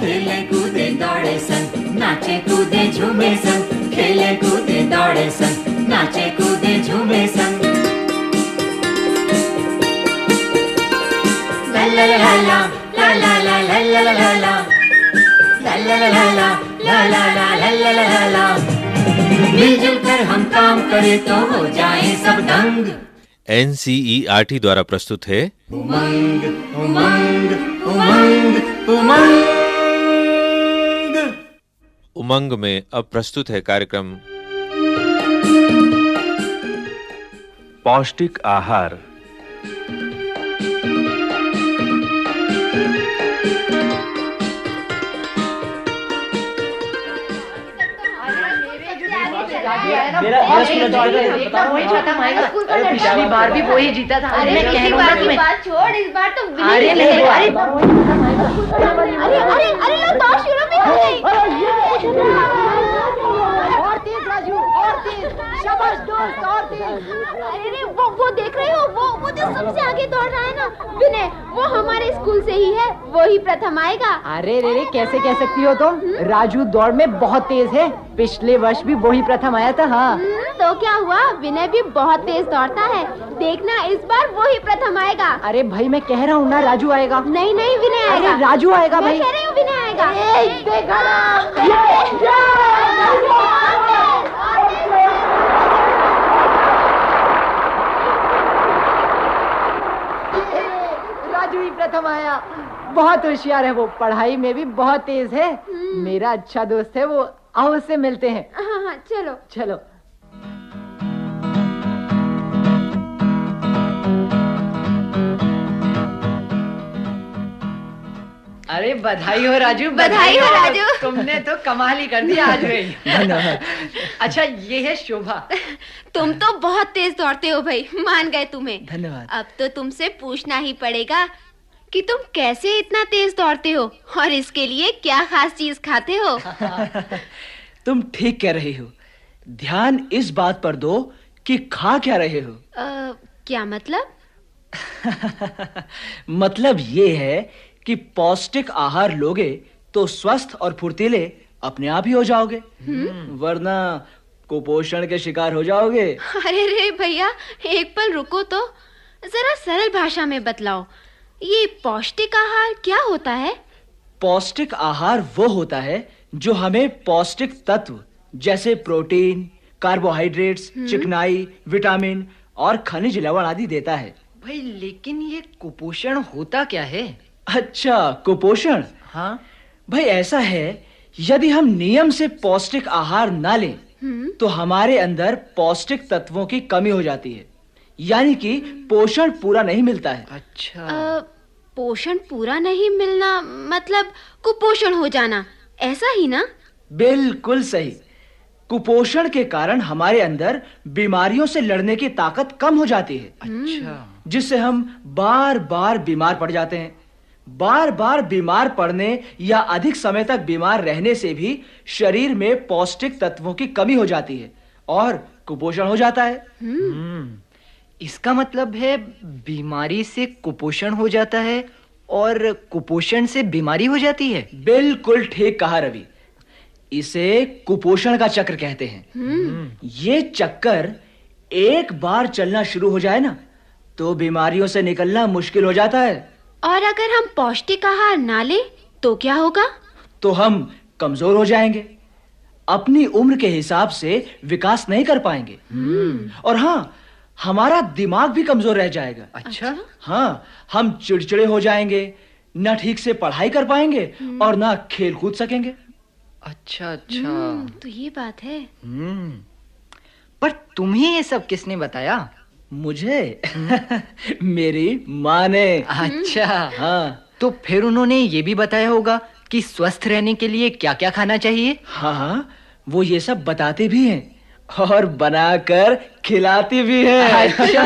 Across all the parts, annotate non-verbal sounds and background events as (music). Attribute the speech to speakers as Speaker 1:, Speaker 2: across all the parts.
Speaker 1: खेले कूदे दौड़े दौड़े सन नाचे कूदे झूमे कर हम काम करें तो हो जाए सब दंग
Speaker 2: एनसीईआरटी द्वारा प्रस्तुत है।
Speaker 1: उमंग उमंग उमंग उमंग।
Speaker 2: उमंग में अब प्रस्तुत है कार्यक्रम।
Speaker 3: पौष्टिक आहार।
Speaker 4: पिछली बार भी वही जीता था
Speaker 5: अरे
Speaker 4: हूँ
Speaker 5: छोड़ इस बार तो
Speaker 4: अरे नहीं अरे
Speaker 5: अरे अरे अरे तो शुरू हो गई
Speaker 4: और तेज राजू और तेज शाबाश दोस्त और तेज।
Speaker 5: अरे वो वो देख रहे हो वो वो जो सबसे आगे दौड़ रहा है ना विनय वो हमारे स्कूल से ही है वो ही प्रथम आएगा।
Speaker 4: अरे रे रे कैसे कह सकती हो तुम? राजू दौड़ में बहुत तेज है। पिछले वर्ष भी वही प्रथम आया था हाँ।
Speaker 5: हम्म, तो क्या हुआ? विनय भी बहुत तेज दौड़ता है। देखना इस बार वो ही प्रथम आएगा।
Speaker 4: अरे भाई मैं कह रहा हूँ ना राजू आएगा।
Speaker 5: नहीं नहीं विनय
Speaker 4: अरे
Speaker 5: आएगा।
Speaker 4: राजू आएगा भाई।
Speaker 5: कह रही हूँ विनय आएगा।
Speaker 4: ही प्रथम आया। बहुत होशियार है वो। पढ़ाई में भी बहुत तेज है। मेरा अच्छा दोस्त है वो आओ उससे मिलते हैं।
Speaker 5: हाँ हाँ चलो।
Speaker 4: चलो। अरे बधाई हो राजू
Speaker 5: बधाई हो, राजू।
Speaker 4: तुमने तो कमाल ही कर दिया आज में (laughs) अच्छा ये है शोभा।
Speaker 5: तुम तो बहुत तेज दौड़ते हो भाई। मान गए तुम्हें।
Speaker 4: धन्यवाद।
Speaker 5: अब तो तुमसे पूछना ही पड़ेगा कि तुम कैसे इतना तेज दौड़ते हो? और इसके लिए क्या खास चीज़ खाते हो? (laughs)
Speaker 6: तुम ठीक कह रही हो। ध्यान इस बात पर दो कि खा क्या रहे हो।
Speaker 5: अ, क्या मतलब? (laughs)
Speaker 6: मतलब ये है कि पौष्टिक आहार लोगे तो स्वस्थ और फुर्तीले अपने आप ही हो जाओगे। वरना कुपोषण के शिकार हो जाओगे।
Speaker 5: अरे रे भैया एक पल रुको तो। जरा सरल भाषा में बतलाओ। ये पौष्टिक आहार क्या होता है?
Speaker 6: पौष्टिक आहार वो होता है जो हमें पौष्टिक तत्व जैसे प्रोटीन कार्बोहाइड्रेट्स चिकनाई विटामिन और खनिज लवण आदि देता है।
Speaker 4: भाई लेकिन ये कुपोषण होता क्या है?
Speaker 6: अच्छा कुपोषण?
Speaker 4: हाँ।
Speaker 6: भाई ऐसा है यदि हम नियम से पौष्टिक आहार ना लें तो हमारे अंदर पौष्टिक तत्वों की कमी हो जाती है। यानी कि पोषण पूरा नहीं मिलता है।
Speaker 4: अच्छा।
Speaker 5: अ, पोषण पूरा नहीं मिलना मतलब कुपोषण हो जाना ऐसा ही ना?
Speaker 6: बिल्कुल सही। कुपोषण के कारण हमारे अंदर बीमारियों से लड़ने की ताकत कम हो जाती है।
Speaker 4: अच्छा।
Speaker 6: जिससे हम बार बार बीमार पड़ जाते हैं। बार बार बीमार पड़ने या अधिक समय तक बीमार रहने से भी शरीर में पौष्टिक तत्वों की कमी हो जाती है और कुपोषण हो जाता है।
Speaker 7: इसका मतलब है बीमारी से कुपोषण हो जाता है और कुपोषण से बीमारी हो जाती है।
Speaker 6: बिल्कुल ठीक कहा रवि। इसे कुपोषण का चक्र कहते हैं। ये चक्कर एक बार चलना शुरू हो जाए ना तो बीमारियों से निकलना मुश्किल हो जाता है।
Speaker 5: और अगर हम पौष्टिक आहार ना लें तो क्या होगा?
Speaker 6: तो हम कमज़ोर हो जाएँगे। अपनी उम्र के हिसाब से विकास नहीं कर पाएँगे। और हाँ हमारा दिमाग भी कमज़ोर रह जाएगा।
Speaker 7: अच्छा?
Speaker 6: हाँ हम चिड़चिड़े हो जाएँगे न ठीक से पढ़ाई कर पाएँगे और ना खेल कूद सकेंगे
Speaker 7: अच्छा अच्छा।
Speaker 5: हम्म, तो ये बात है।
Speaker 7: हम्म पर तुम्हें ये सब किसने बताया?
Speaker 6: मुझे? (laughs) मेरी माँ ने।
Speaker 7: अच्छा।
Speaker 6: हाँ।
Speaker 7: तो फिर उन्होंने ये भी बताया होगा कि स्वस्थ रहने के लिए क्या क्या खाना चाहिए?
Speaker 6: हाँ हाँ वो ये सब बताते भी हैं। और बनाकर खिलाती भी है।
Speaker 7: अच्छा।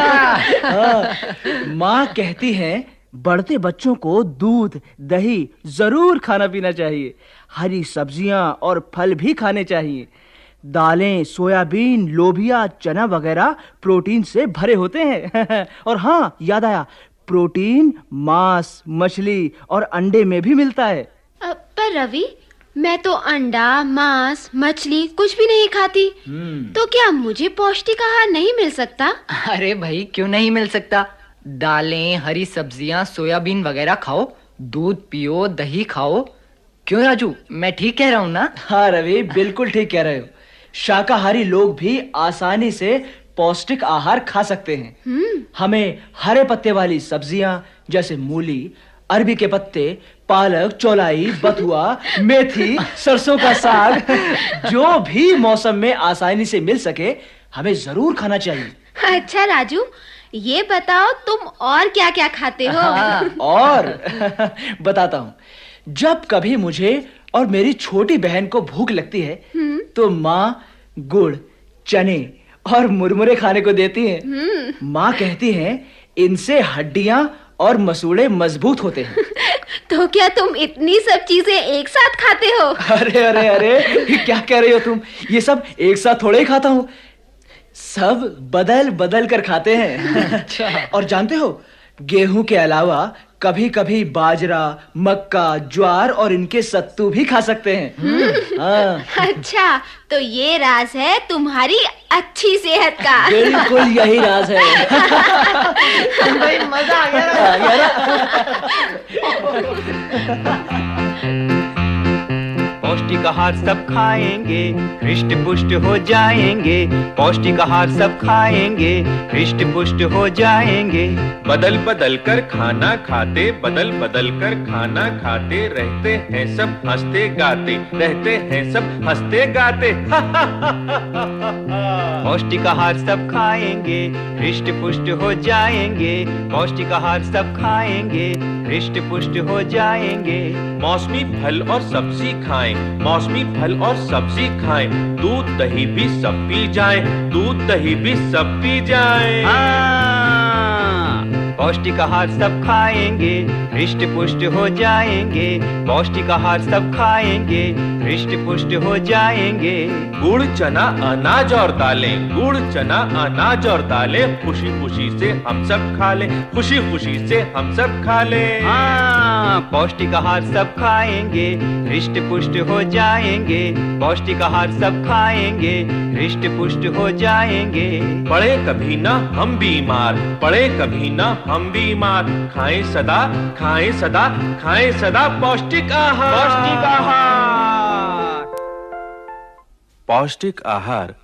Speaker 6: हाँ, माँ कहती है बढ़ते बच्चों को दूध दही ज़रूर खाना पीना चाहिए। हरी सब्ज़ियाँ और फल भी खाने चाहिए। दालें सोयाबीन लोबिया चना वगैरह प्रोटीन से भरे होते हैं। (laughs) और हाँ याद आया प्रोटीन मांस मछली और अंडे में भी मिलता है।
Speaker 5: पर रवि मैं तो अंडा मांस मछली कुछ भी नहीं खाती। तो क्या मुझे पौष्टिक आहार नहीं मिल सकता?
Speaker 7: अरे भाई क्यों नहीं मिल सकता? दालें हरी सब्ज़ियाँ सोयाबीन वगैरह खाओ दूध पियो दही खाओ। क्यों राजू? मैं ठीक कह रहा हूँ ना?
Speaker 6: हाँ रवि बिल्कुल ठीक कह रहे हो। शाकाहारी लोग भी आसानी से पौष्टिक आहार खा सकते हैं। हमें हरे पत्ते वाली सब्ज़ियाँ जैसे मूली अरबी के पत्ते पालक चौलाई बथुआ मेथी सरसों का साग जो भी मौसम में आसानी से मिल सके हमें ज़रूर खाना चाहिए।
Speaker 5: अच्छा राजू ये बताओ तुम और क्या क्या खाते हो?
Speaker 6: हाँ, और? (laughs) बताता हूँ। जब कभी मुझे और मेरी छोटी बहन को भूख लगती है तो माँ गुड़ चने और मुरमुरे खाने को देती हैं। माँ कहती हैं इनसे हड्डियाँ और मसूड़े मज़बूत होते हैं। (laughs)
Speaker 5: तो क्या तुम इतनी सब चीज़ें एक साथ खाते हो? (laughs)
Speaker 6: अरे अरे अरे क्या कह रही हो तुम? ये सब एक साथ थोड़े ही खाता हूँ। सब बदल बदल कर खाते हैं। (laughs) और जानते हो गेहूँ के अलावा कभी कभी बाजरा मक्का ज्वार और इनके सत्तू भी खा सकते हैं। हाँ।
Speaker 5: अच्छा तो ये राज है तुम्हारी अच्छी सेहत का। (laughs)
Speaker 6: बिल्कुल यही राज है।
Speaker 4: भाई मज़ा आ गया
Speaker 6: आ गया ハハハハ!
Speaker 3: पौष्टिक आहार सब खाएँगे हृष्ट पुष्ट हो जाएँगे पौष्टिक आहार सब खाएँगे हृष्ट पुष्ट हो जाएँगे।
Speaker 2: बदल बदल कर खाना खाते बदल बदल कर खाना खाते रहते हैं सब हँसते गाते रहते हैं सब हँसते गाते।
Speaker 3: पौष्टिक आहार सब खाएँगे हृष्ट पुष्ट हो जाएँगे पौष्टिक आहार सब खाएँगे हृष्ट पुष्ट हो जाएँगे।
Speaker 2: मौसमी फल और सब्ज़ी खाएँ मौसमी फल और सब्ज़ी खाएँ। दूध दही भी सब पी जाएँ। दूध दही भी सब पी जाएँ।
Speaker 3: हाँ, पौष्टिक आहार सब खाएँगे हृष्ट पुष्ट हो जाएँगे। पौष्टिक आहार सब खाएँगे हृष्ट पुष्ट हो जाएँगे।
Speaker 2: गुड़ चना अनाज और दालें। गुड़ चना अनाज और दालें। खुशी खुशी से हम सब खा ले। खुशी खुशी से हम सब खा लें।
Speaker 3: हाँ, पौष्टिक आहार सब खाएँगे। हृष्ट पुष्ट हो जाएँगे। पौष्टिक आहार सब खाएँगे। हृष्ट पुष्ट हो जाएँगे।
Speaker 2: पड़े कभी ना हम बीमार। पड़े कभी ना हम बीमार। खाएँ सदा खाएँ सदा खाएँ सदा पौष्टिक आहार।
Speaker 3: पौष्टिक आहार।
Speaker 2: पौष्टिक आहार।